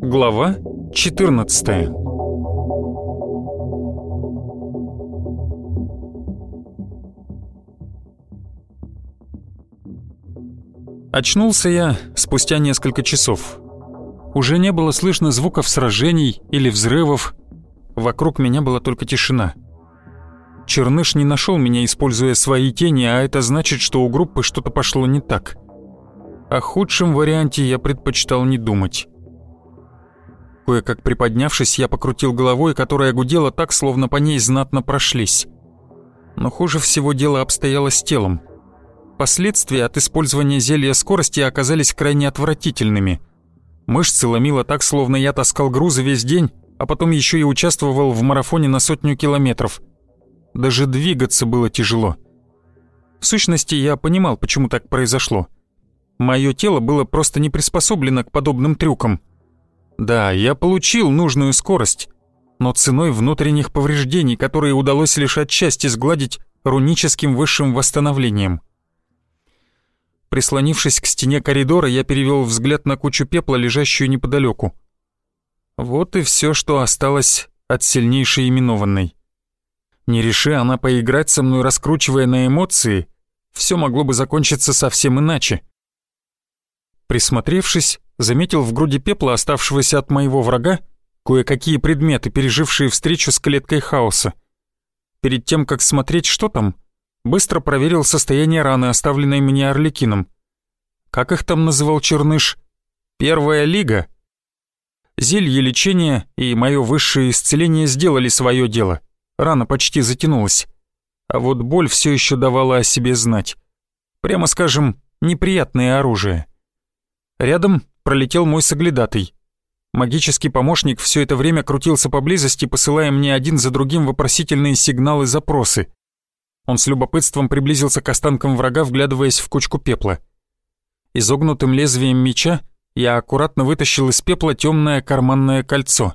Глава 14 Очнулся я спустя несколько часов. Уже не было слышно звуков сражений или взрывов. Вокруг меня была только тишина. Черныш не нашел меня, используя свои тени, а это значит, что у группы что-то пошло не так. О худшем варианте я предпочитал не думать. Кое-как приподнявшись, я покрутил головой, которая гудела так, словно по ней знатно прошлись. Но хуже всего дело обстояло с телом. Последствия от использования зелья скорости оказались крайне отвратительными. Мышцы ломило так, словно я таскал грузы весь день, а потом еще и участвовал в марафоне на сотню километров. Даже двигаться было тяжело. В сущности, я понимал, почему так произошло. Мое тело было просто не приспособлено к подобным трюкам – да, я получил нужную скорость, но ценой внутренних повреждений, которые удалось лишь отчасти сгладить руническим высшим восстановлением. Прислонившись к стене коридора, я перевел взгляд на кучу пепла, лежащую неподалеку. Вот и все, что осталось от сильнейшей именованной. Не реши она поиграть со мной, раскручивая на эмоции, все могло бы закончиться совсем иначе. Присмотревшись, заметил в груди пепла, оставшегося от моего врага, кое-какие предметы, пережившие встречу с клеткой хаоса. Перед тем, как смотреть, что там, быстро проверил состояние раны, оставленной мне Орликином. Как их там называл Черныш? Первая лига? Зелье лечения и мое высшее исцеление сделали свое дело. Рана почти затянулась. А вот боль все еще давала о себе знать. Прямо скажем, неприятное оружие. Рядом пролетел мой соглядатый. Магический помощник все это время крутился поблизости, посылая мне один за другим вопросительные сигналы-запросы. Он с любопытством приблизился к останкам врага, вглядываясь в кучку пепла. Изогнутым лезвием меча я аккуратно вытащил из пепла темное карманное кольцо.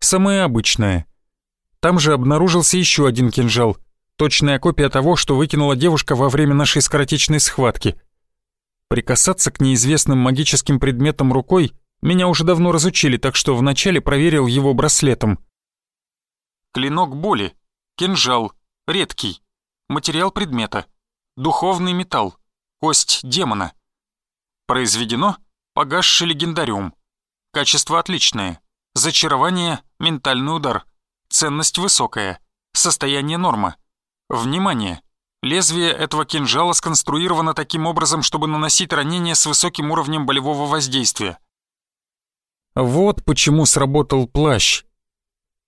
Самое обычное. Там же обнаружился еще один кинжал, точная копия того, что выкинула девушка во время нашей скоротечной схватки — Прикасаться к неизвестным магическим предметам рукой меня уже давно разучили, так что вначале проверил его браслетом. Клинок боли, кинжал, редкий, материал предмета, духовный металл, кость демона. Произведено погасший легендариум. Качество отличное. Зачарование, ментальный удар. Ценность высокая. Состояние норма. Внимание! Лезвие этого кинжала сконструировано таким образом, чтобы наносить ранения с высоким уровнем болевого воздействия. Вот почему сработал плащ.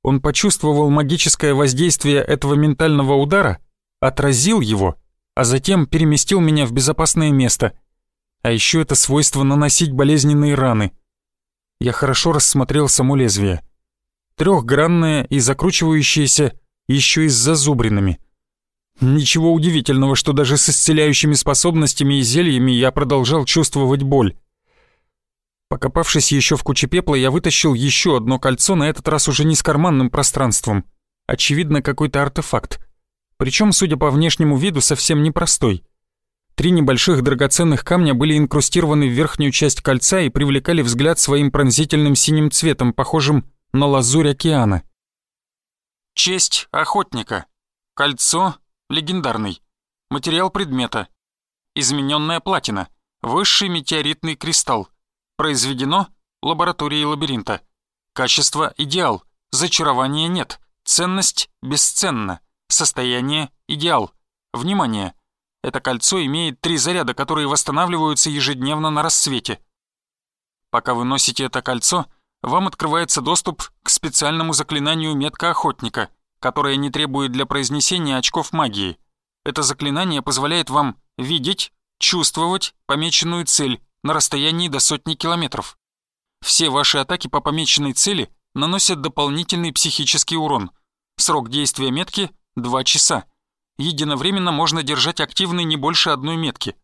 Он почувствовал магическое воздействие этого ментального удара, отразил его, а затем переместил меня в безопасное место. А еще это свойство наносить болезненные раны. Я хорошо рассмотрел само лезвие. Трехгранное и закручивающееся еще и с зазубринами — Ничего удивительного, что даже с исцеляющими способностями и зельями я продолжал чувствовать боль. Покопавшись еще в куче пепла, я вытащил еще одно кольцо, на этот раз уже не с карманным пространством. Очевидно, какой-то артефакт. Причем, судя по внешнему виду, совсем непростой. Три небольших драгоценных камня были инкрустированы в верхнюю часть кольца и привлекали взгляд своим пронзительным синим цветом, похожим на лазурь океана. Честь охотника. Кольцо Легендарный. Материал предмета. Измененная платина. Высший метеоритный кристалл. Произведено лабораторией лабиринта. Качество идеал. Зачарования нет. Ценность бесценна. Состояние идеал. Внимание! Это кольцо имеет три заряда, которые восстанавливаются ежедневно на рассвете. Пока вы носите это кольцо, вам открывается доступ к специальному заклинанию метка охотника — которое не требует для произнесения очков магии. Это заклинание позволяет вам видеть, чувствовать помеченную цель на расстоянии до сотни километров. Все ваши атаки по помеченной цели наносят дополнительный психический урон. Срок действия метки — 2 часа. Единовременно можно держать активной не больше одной метки.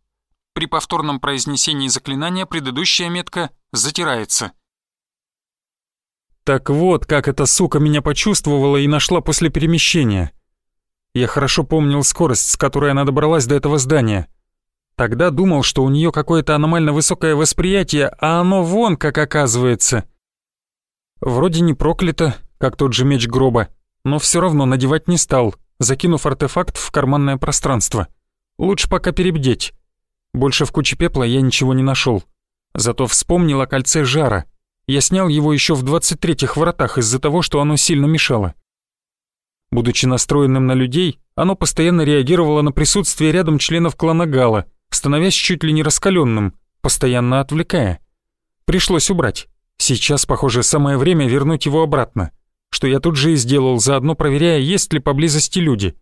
При повторном произнесении заклинания предыдущая метка затирается. Так вот, как эта сука меня почувствовала и нашла после перемещения. Я хорошо помнил скорость, с которой она добралась до этого здания. Тогда думал, что у нее какое-то аномально высокое восприятие, а оно вон как оказывается. Вроде не проклято, как тот же меч гроба, но все равно надевать не стал, закинув артефакт в карманное пространство. Лучше пока перебдеть. Больше в куче пепла я ничего не нашел. Зато вспомнил о кольце жара, я снял его еще в 23-х воротах из-за того, что оно сильно мешало. Будучи настроенным на людей, оно постоянно реагировало на присутствие рядом членов клана Гала, становясь чуть ли не раскаленным, постоянно отвлекая. Пришлось убрать. Сейчас, похоже, самое время вернуть его обратно, что я тут же и сделал, заодно проверяя, есть ли поблизости люди.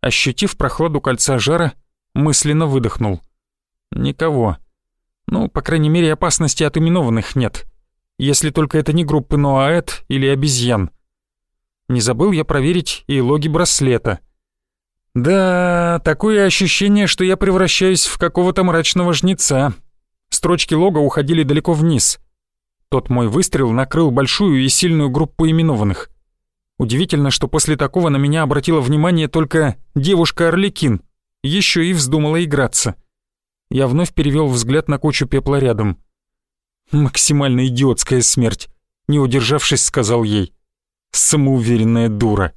Ощутив прохладу кольца жара, мысленно выдохнул. Никого. Ну, по крайней мере, опасности от именованных нет если только это не группы Ноаэт или обезьян. Не забыл я проверить и логи браслета. Да, такое ощущение, что я превращаюсь в какого-то мрачного жнеца. Строчки лога уходили далеко вниз. Тот мой выстрел накрыл большую и сильную группу именованных. Удивительно, что после такого на меня обратила внимание только девушка Орликин, еще и вздумала играться. Я вновь перевел взгляд на кучу пепла рядом — Максимально идиотская смерть, не удержавшись, сказал ей. Самоуверенная дура.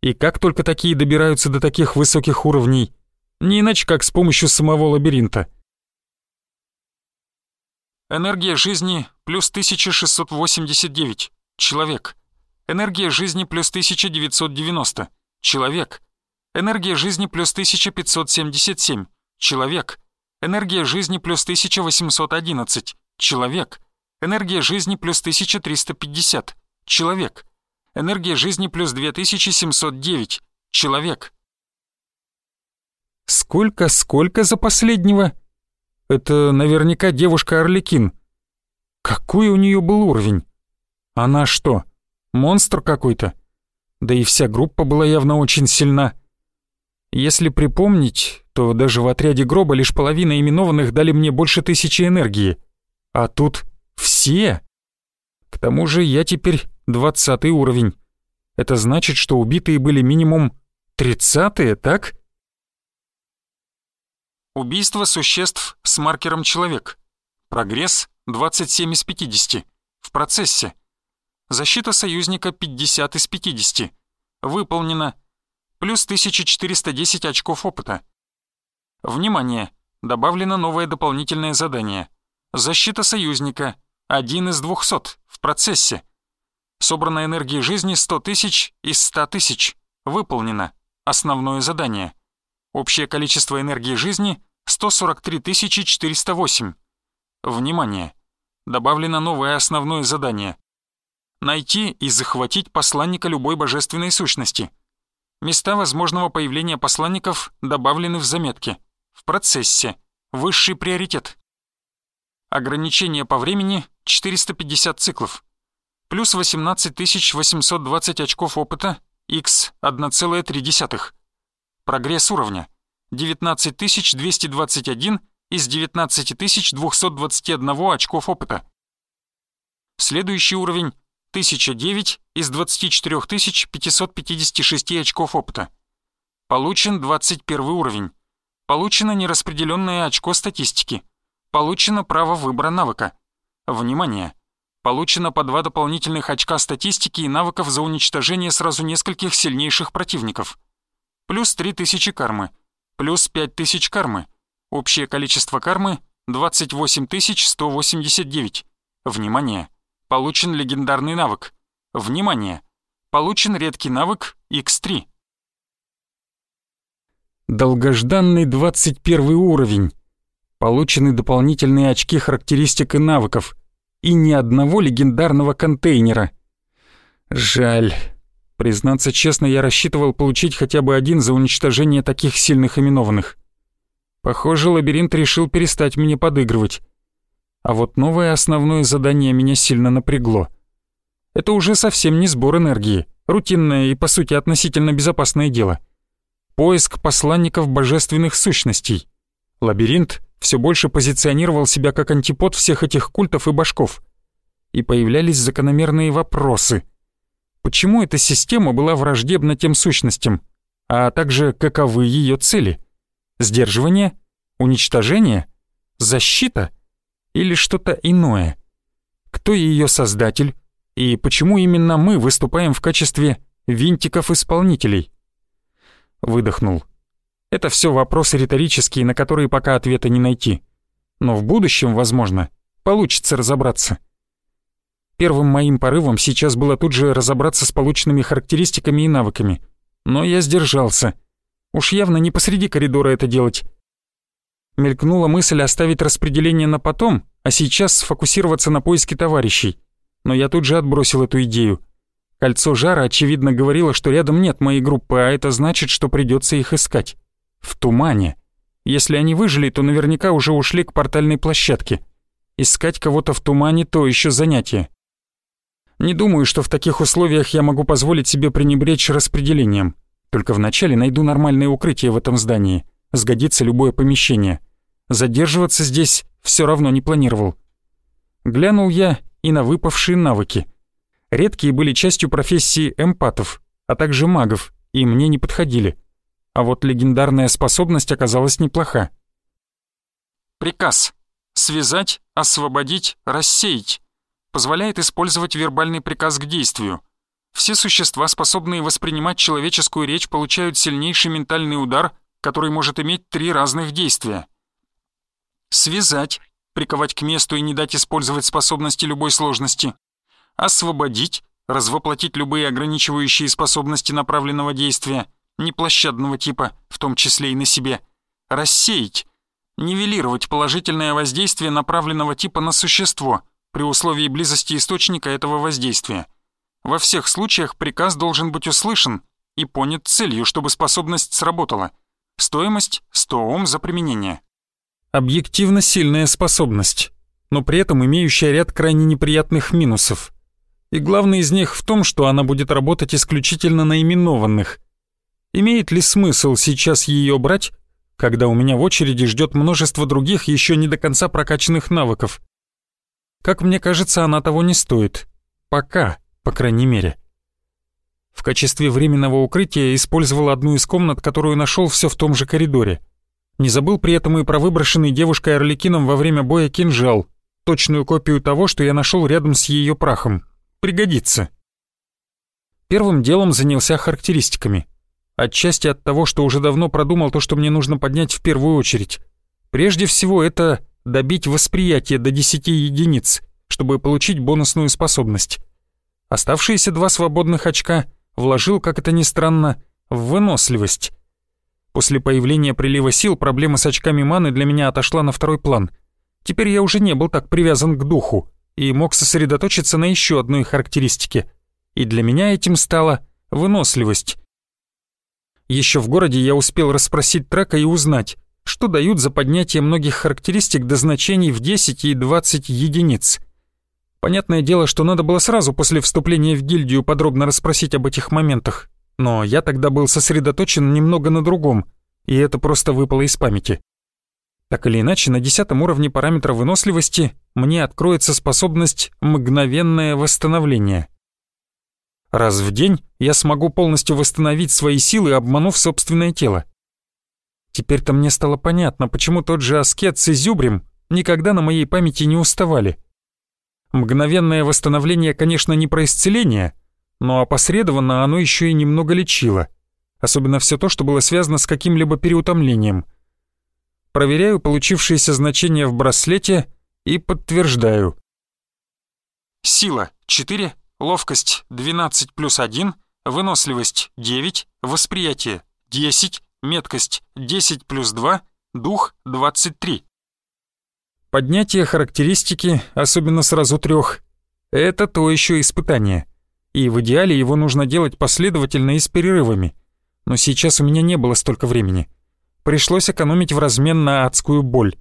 И как только такие добираются до таких высоких уровней, не иначе как с помощью самого лабиринта. Энергия жизни плюс 1689. Человек. Энергия жизни плюс 1990. Человек. Энергия жизни плюс 1577. Человек. Энергия жизни плюс 1811. Человек. Энергия жизни плюс 1350. Человек. Энергия жизни плюс 2709. Человек. Сколько, сколько за последнего? Это наверняка девушка Орликин. Какой у нее был уровень? Она что, монстр какой-то? Да и вся группа была явно очень сильна. Если припомнить, то даже в отряде гроба лишь половина именованных дали мне больше тысячи энергии. А тут все. К тому же я теперь двадцатый уровень. Это значит, что убитые были минимум тридцатые, так? Убийство существ с маркером «Человек». Прогресс 27 из 50. В процессе. Защита союзника 50 из 50. Выполнено. Плюс 1410 очков опыта. Внимание! Добавлено новое дополнительное задание. Защита союзника. Один из двухсот. В процессе. Собрана энергии жизни 100 тысяч из 100 тысяч. Выполнено. Основное задание. Общее количество энергии жизни 143 408. Внимание! Добавлено новое основное задание. Найти и захватить посланника любой божественной сущности. Места возможного появления посланников добавлены в заметке. В процессе. Высший приоритет. Ограничение по времени 450 циклов. Плюс 18820 очков опыта, x 1,3. Прогресс уровня 19221 из 19221 очков опыта. Следующий уровень 1009 из 24556 очков опыта. Получен 21 уровень. Получено нераспределенное очко статистики. Получено право выбора навыка. Внимание! Получено по два дополнительных очка статистики и навыков за уничтожение сразу нескольких сильнейших противников. Плюс 3000 кармы. Плюс 5000 кармы. Общее количество кармы 28189. Внимание! Получен легендарный навык. Внимание! Получен редкий навык X3. Долгожданный 21 уровень. Получены дополнительные очки характеристик и навыков. И ни одного легендарного контейнера. Жаль. Признаться честно, я рассчитывал получить хотя бы один за уничтожение таких сильных именованных. Похоже, лабиринт решил перестать мне подыгрывать. А вот новое основное задание меня сильно напрягло. Это уже совсем не сбор энергии, рутинное и, по сути, относительно безопасное дело. Поиск посланников божественных сущностей. Лабиринт все больше позиционировал себя как антипод всех этих культов и башков. и появлялись закономерные вопросы. Почему эта система была враждебна тем сущностям, а также каковы ее цели? Сдерживание? Уничтожение? Защита? Или что-то иное? Кто ее создатель? И почему именно мы выступаем в качестве винтиков-исполнителей? Выдохнул. Это все вопросы риторические, на которые пока ответа не найти. Но в будущем, возможно, получится разобраться. Первым моим порывом сейчас было тут же разобраться с полученными характеристиками и навыками. Но я сдержался. Уж явно не посреди коридора это делать. Мелькнула мысль оставить распределение на потом, а сейчас сфокусироваться на поиске товарищей. Но я тут же отбросил эту идею. Кольцо жара, очевидно, говорило, что рядом нет моей группы, а это значит, что придется их искать. В тумане. Если они выжили, то наверняка уже ушли к портальной площадке. Искать кого-то в тумане — то еще занятие. Не думаю, что в таких условиях я могу позволить себе пренебречь распределением. Только вначале найду нормальное укрытие в этом здании. Сгодится любое помещение. Задерживаться здесь все равно не планировал. Глянул я и на выпавшие навыки. Редкие были частью профессии эмпатов, а также магов, и мне не подходили. А вот легендарная способность оказалась неплоха. Приказ. Связать, освободить, рассеять. Позволяет использовать вербальный приказ к действию. Все существа, способные воспринимать человеческую речь, получают сильнейший ментальный удар, который может иметь три разных действия. Связать, приковать к месту и не дать использовать способности любой сложности. Освободить, развоплотить любые ограничивающие способности направленного действия, неплощадного типа, в том числе и на себе. Рассеять, нивелировать положительное воздействие направленного типа на существо при условии близости источника этого воздействия. Во всех случаях приказ должен быть услышан и понят целью, чтобы способность сработала. Стоимость — 100 Ом за применение. Объективно сильная способность, но при этом имеющая ряд крайне неприятных минусов. И главный из них в том, что она будет работать исключительно на именованных. Имеет ли смысл сейчас ее брать, когда у меня в очереди ждет множество других еще не до конца прокачанных навыков? Как мне кажется, она того не стоит. Пока по крайней мере. В качестве временного укрытия использовал одну из комнат, которую нашел все в том же коридоре. Не забыл при этом и про выброшенный девушкой Орликином во время боя кинжал, точную копию того, что я нашел рядом с ее прахом. Пригодится. Первым делом занялся характеристиками. Отчасти от того, что уже давно продумал то, что мне нужно поднять в первую очередь. Прежде всего, это добить восприятие до 10 единиц, чтобы получить бонусную способность. Оставшиеся два свободных очка вложил, как это ни странно, в выносливость. После появления прилива сил проблема с очками маны для меня отошла на второй план. Теперь я уже не был так привязан к духу и мог сосредоточиться на еще одной характеристике. И для меня этим стала выносливость. Еще в городе я успел расспросить трека и узнать, что дают за поднятие многих характеристик до значений в 10 и 20 единиц. Понятное дело, что надо было сразу после вступления в гильдию подробно расспросить об этих моментах, но я тогда был сосредоточен немного на другом, и это просто выпало из памяти. Так или иначе, на десятом уровне параметра выносливости мне откроется способность «мгновенное восстановление». Раз в день я смогу полностью восстановить свои силы, обманув собственное тело. Теперь-то мне стало понятно, почему тот же Аскет с Изюбрем никогда на моей памяти не уставали. Мгновенное восстановление, конечно, не про исцеление, но опосредованно оно еще и немного лечило. Особенно все то, что было связано с каким-либо переутомлением. Проверяю получившееся значение в браслете и подтверждаю. Сила 4, ловкость 12 плюс 1, выносливость 9, восприятие 10, меткость 10 плюс 2, дух 23. Поднятие характеристики, особенно сразу трех, это то еще испытание. И в идеале его нужно делать последовательно и с перерывами. Но сейчас у меня не было столько времени. Пришлось экономить в размен на адскую боль.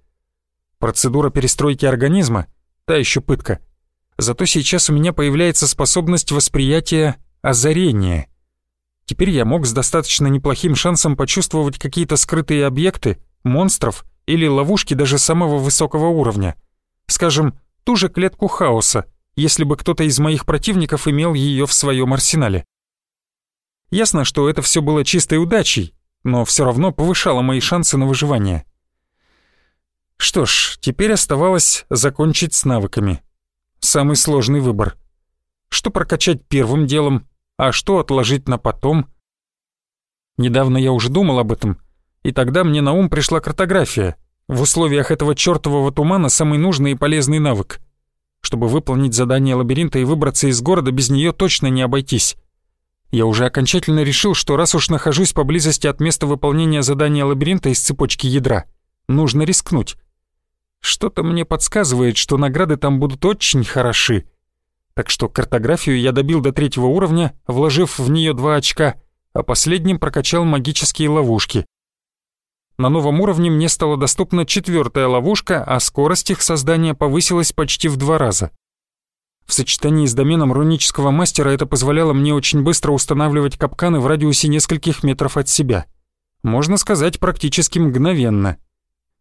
Процедура перестройки организма — та еще пытка. Зато сейчас у меня появляется способность восприятия озарения. Теперь я мог с достаточно неплохим шансом почувствовать какие-то скрытые объекты, монстров или ловушки даже самого высокого уровня. Скажем, ту же клетку хаоса, если бы кто-то из моих противников имел ее в своем арсенале. Ясно, что это все было чистой удачей, но все равно повышало мои шансы на выживание. Что ж, теперь оставалось закончить с навыками. Самый сложный выбор. Что прокачать первым делом, а что отложить на потом? Недавно я уже думал об этом, и тогда мне на ум пришла картография. В условиях этого чертового тумана самый нужный и полезный навык. Чтобы выполнить задание лабиринта и выбраться из города, без нее точно не обойтись. Я уже окончательно решил, что раз уж нахожусь поблизости от места выполнения задания лабиринта из цепочки ядра, нужно рискнуть. Что-то мне подсказывает, что награды там будут очень хороши. Так что картографию я добил до третьего уровня, вложив в нее два очка, а последним прокачал магические ловушки. На новом уровне мне стала доступна четвертая ловушка, а скорость их создания повысилась почти в два раза. В сочетании с доменом рунического мастера это позволяло мне очень быстро устанавливать капканы в радиусе нескольких метров от себя. Можно сказать, практически мгновенно.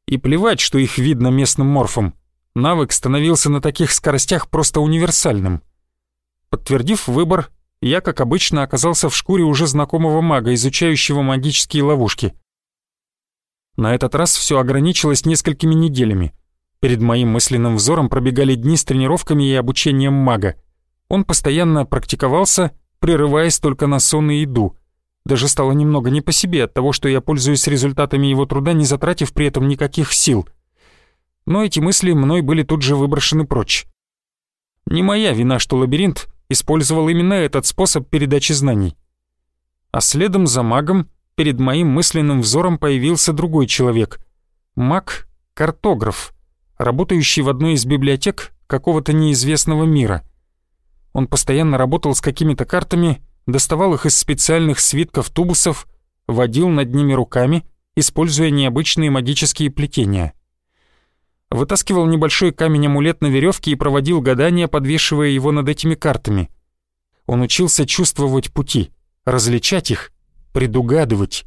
И плевать, что их видно местным морфом. Навык становился на таких скоростях просто универсальным. Подтвердив выбор, я, как обычно, оказался в шкуре уже знакомого мага, изучающего магические ловушки. На этот раз все ограничилось несколькими неделями — Перед моим мысленным взором пробегали дни с тренировками и обучением мага. Он постоянно практиковался, прерываясь только на сон и еду. Даже стало немного не по себе от того, что я пользуюсь результатами его труда, не затратив при этом никаких сил. Но эти мысли мной были тут же выброшены прочь. Не моя вина, что лабиринт использовал именно этот способ передачи знаний. А следом за магом перед моим мысленным взором появился другой человек. Маг-картограф работающий в одной из библиотек какого-то неизвестного мира. Он постоянно работал с какими-то картами, доставал их из специальных свитков тубусов, водил над ними руками, используя необычные магические плетения. Вытаскивал небольшой камень-амулет на веревке и проводил гадания, подвешивая его над этими картами. Он учился чувствовать пути, различать их, предугадывать.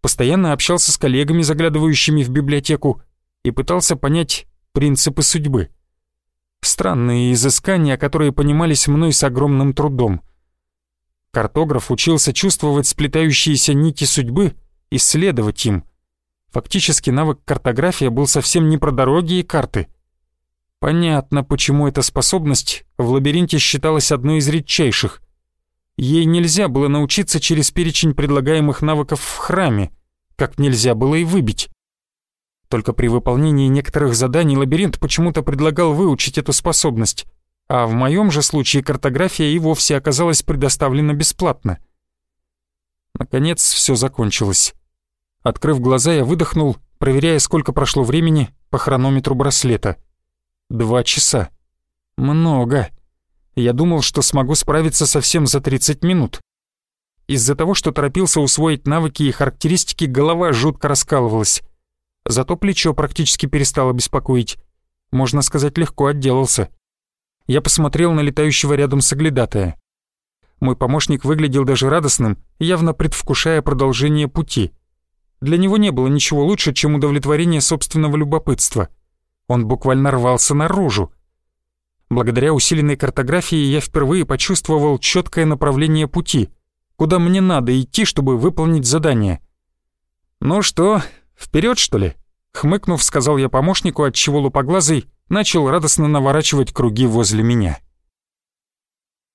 Постоянно общался с коллегами, заглядывающими в библиотеку, и пытался понять, принципы судьбы. Странные изыскания, которые понимались мной с огромным трудом. Картограф учился чувствовать сплетающиеся нити судьбы, исследовать им. Фактически навык картография был совсем не про дороги и карты. Понятно, почему эта способность в лабиринте считалась одной из редчайших. Ей нельзя было научиться через перечень предлагаемых навыков в храме, как нельзя было и выбить. Только при выполнении некоторых заданий лабиринт почему-то предлагал выучить эту способность, а в моем же случае картография и вовсе оказалась предоставлена бесплатно. Наконец все закончилось. Открыв глаза, я выдохнул, проверяя, сколько прошло времени по хронометру браслета. Два часа. Много. Я думал, что смогу справиться совсем за 30 минут. Из-за того, что торопился усвоить навыки и характеристики, голова жутко раскалывалась. Зато плечо практически перестало беспокоить. Можно сказать, легко отделался. Я посмотрел на летающего рядом соглядатая. Мой помощник выглядел даже радостным, явно предвкушая продолжение пути. Для него не было ничего лучше, чем удовлетворение собственного любопытства. Он буквально рвался наружу. Благодаря усиленной картографии я впервые почувствовал четкое направление пути, куда мне надо идти, чтобы выполнить задание. «Ну что, «Вперед, что ли?» Хмыкнув, сказал я помощнику, отчего лупоглазый начал радостно наворачивать круги возле меня.